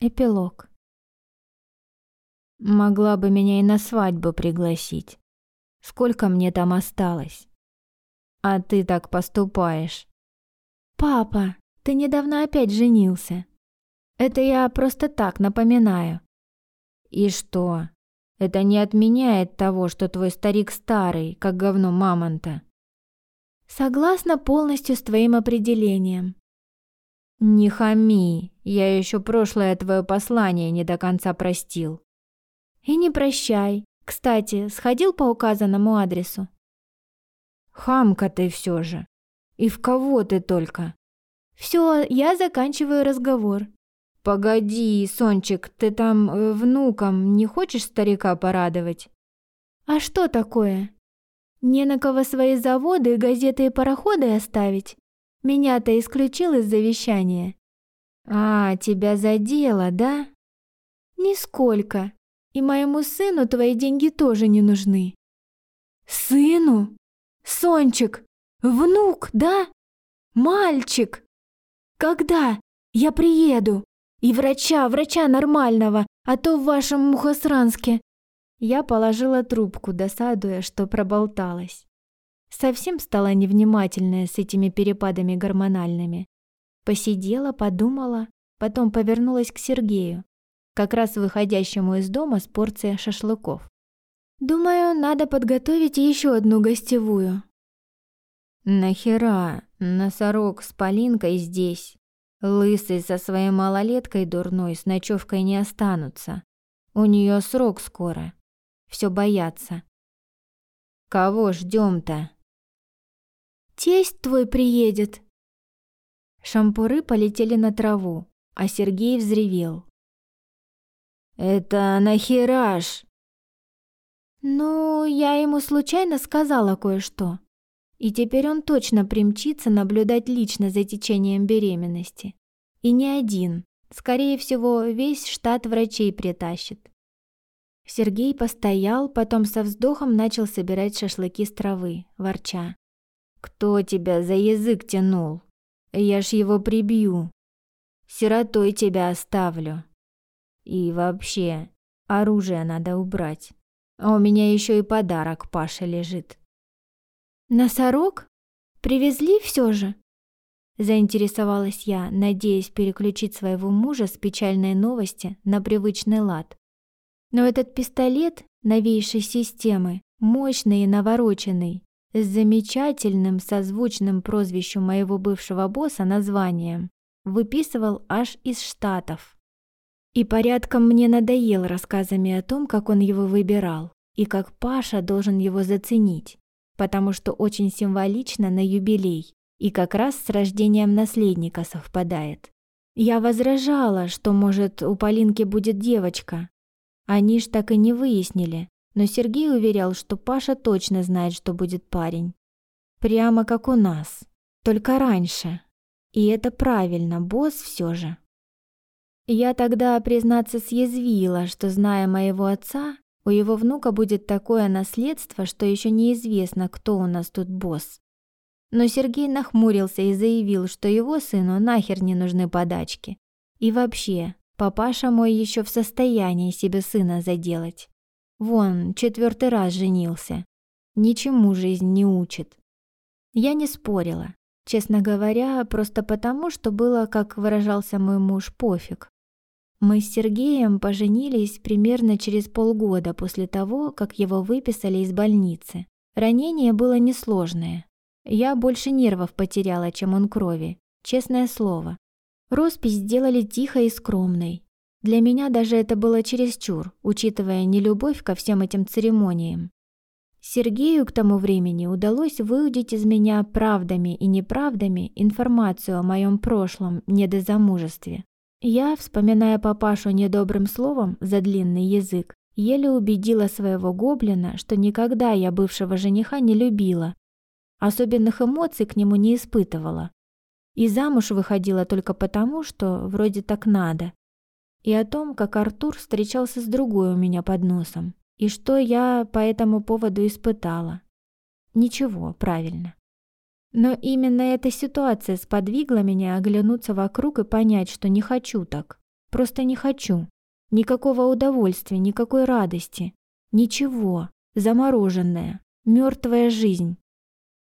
Эпилог. Могла бы меня и на свадьбу пригласить. Сколько мне там осталось? А ты так поступаешь. Папа, ты недавно опять женился. Это я просто так напоминаю. И что? Это не отменяет того, что твой старик старый, как говно мамонта. Согласна полностью с твоим определением. Не хами, я еще прошлое твое послание не до конца простил. И не прощай. Кстати, сходил по указанному адресу? Хамка ты все же. И в кого ты только? Все, я заканчиваю разговор. Погоди, Сончик, ты там э, внукам не хочешь старика порадовать? А что такое? Не на кого свои заводы, газеты и пароходы оставить? Меня-то исключил из завещания. А, тебя задело, да? Нисколько. И моему сыну твои деньги тоже не нужны. Сыну? Сончик, внук, да? Мальчик. Когда? Я приеду. И врача, врача нормального, а то в вашем Мухосранске. Я положила трубку, досадуя, что проболталась. Совсем стала невнимательная с этими перепадами гормональными. Посидела, подумала, потом повернулась к Сергею, как раз выходящему из дома с порцией шашлыков. «Думаю, надо подготовить еще одну гостевую». «Нахера? Носорог с Полинкой здесь. Лысый со своей малолеткой дурной с ночевкой не останутся. У нее срок скоро. Все боятся. Кого ждем-то? Тесть твой приедет. Шампуры полетели на траву, а Сергей взревел. «Это нахераш!» «Ну, я ему случайно сказала кое-что. И теперь он точно примчится наблюдать лично за течением беременности. И не один. Скорее всего, весь штат врачей притащит. Сергей постоял, потом со вздохом начал собирать шашлыки с травы, ворча. «Кто тебя за язык тянул? Я ж его прибью. Сиротой тебя оставлю. И вообще, оружие надо убрать. А у меня еще и подарок Паше лежит». «Носорог? Привезли все же?» Заинтересовалась я, надеясь переключить своего мужа с печальной новости на привычный лад. Но этот пистолет новейшей системы, мощный и навороченный, с замечательным созвучным прозвищу моего бывшего босса названием, выписывал аж из Штатов. И порядком мне надоел рассказами о том, как он его выбирал, и как Паша должен его заценить, потому что очень символично на юбилей, и как раз с рождением наследника совпадает. Я возражала, что, может, у Полинки будет девочка, они ж так и не выяснили, но Сергей уверял, что Паша точно знает, что будет парень. Прямо как у нас, только раньше. И это правильно, босс все же. Я тогда, признаться, съязвила, что, зная моего отца, у его внука будет такое наследство, что еще неизвестно, кто у нас тут босс. Но Сергей нахмурился и заявил, что его сыну нахер не нужны подачки. И вообще, Папаша мой еще в состоянии себе сына заделать. Вон, четвертый раз женился. Ничему жизнь не учит. Я не спорила. Честно говоря, просто потому, что было, как выражался мой муж, пофиг. Мы с Сергеем поженились примерно через полгода после того, как его выписали из больницы. Ранение было несложное. Я больше нервов потеряла, чем он крови, честное слово. Роспись сделали тихой и скромной. Для меня даже это было чересчур, учитывая нелюбовь ко всем этим церемониям. Сергею к тому времени удалось выудить из меня правдами и неправдами информацию о моем прошлом недозамужестве. Я, вспоминая папашу недобрым словом за длинный язык, еле убедила своего гоблина, что никогда я бывшего жениха не любила, особенных эмоций к нему не испытывала, и замуж выходила только потому, что вроде так надо. И о том, как Артур встречался с другой у меня под носом. И что я по этому поводу испытала. Ничего, правильно. Но именно эта ситуация сподвигла меня оглянуться вокруг и понять, что не хочу так. Просто не хочу. Никакого удовольствия, никакой радости. Ничего. Замороженная, мертвая жизнь.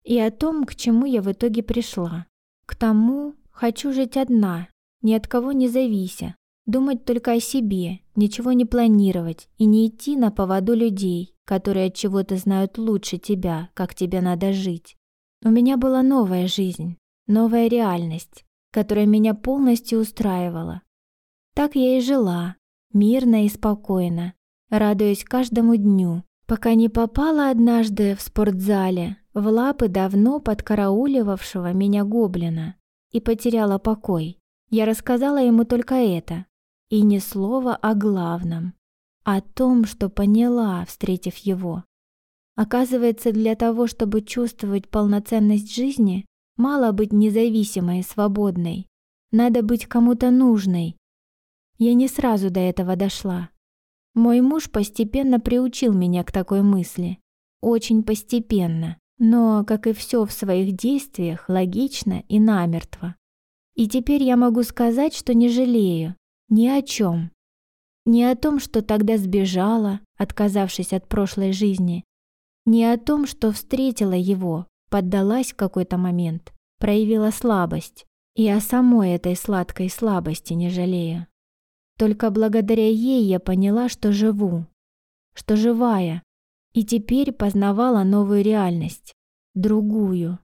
И о том, к чему я в итоге пришла. К тому, хочу жить одна, ни от кого не завися, думать только о себе, ничего не планировать и не идти на поводу людей, которые от чего-то знают лучше тебя, как тебе надо жить. У меня была новая жизнь, новая реальность, которая меня полностью устраивала. Так я и жила, мирно и спокойно, радуясь каждому дню, пока не попала однажды в спортзале в лапы давно подкарауливавшего меня гоблина и потеряла покой. Я рассказала ему только это, и ни слова о главном, о том, что поняла, встретив его. Оказывается, для того, чтобы чувствовать полноценность жизни, мало быть независимой и свободной. Надо быть кому-то нужной. Я не сразу до этого дошла. Мой муж постепенно приучил меня к такой мысли. Очень постепенно, но, как и все в своих действиях, логично и намертво. И теперь я могу сказать, что не жалею. Ни о чем. Не о том, что тогда сбежала, отказавшись от прошлой жизни. Не о том, что встретила его, поддалась в какой-то момент, проявила слабость. И о самой этой сладкой слабости не жалею. Только благодаря ей я поняла, что живу, что живая, и теперь познавала новую реальность, другую.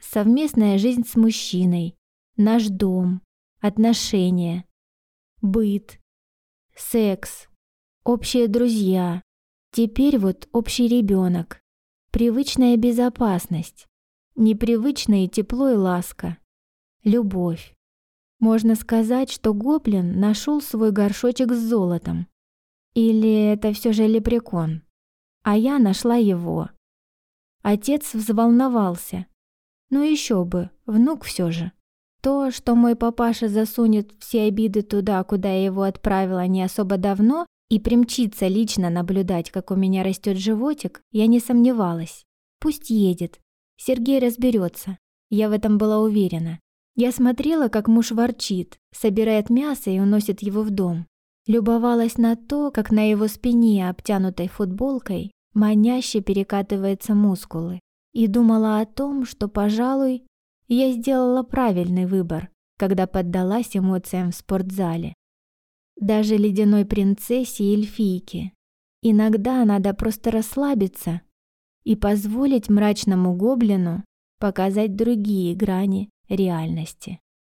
Совместная жизнь с мужчиной, наш дом, отношения, быт, секс, общие друзья, теперь вот общий ребенок, привычная безопасность, непривычное тепло и ласка, любовь. Можно сказать, что гоблин нашел свой горшочек с золотом. Или это все же лепрекон. А я нашла его. Отец взволновался. Ну еще бы, внук все же. То, что мой папаша засунет все обиды туда, куда я его отправила не особо давно, и примчится лично наблюдать, как у меня растет животик, я не сомневалась. Пусть едет. Сергей разберется. Я в этом была уверена. Я смотрела, как муж ворчит, собирает мясо и уносит его в дом. Любовалась на то, как на его спине, обтянутой футболкой, маняще перекатываются мускулы. И думала о том, что, пожалуй, я сделала правильный выбор, когда поддалась эмоциям в спортзале. Даже ледяной принцессе и эльфийке. Иногда надо просто расслабиться и позволить мрачному гоблину показать другие грани реальности.